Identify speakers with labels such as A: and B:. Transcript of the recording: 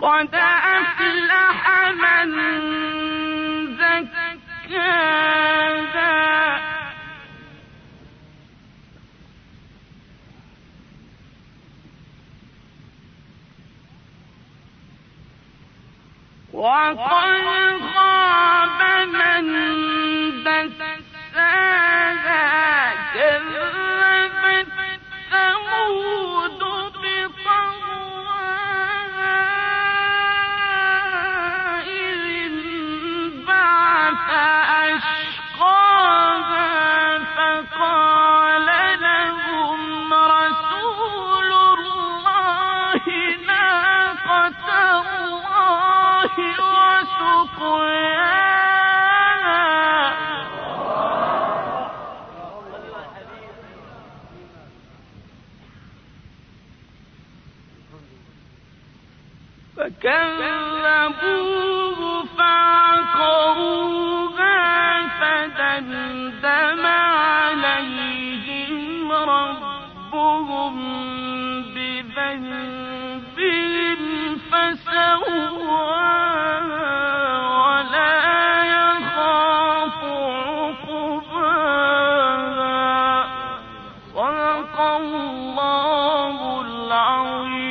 A: قد أفلح من زكاها. وقد الله وسقياها فكذبوه فعقروها عليهم ربهم بذنبهم الله العظيم.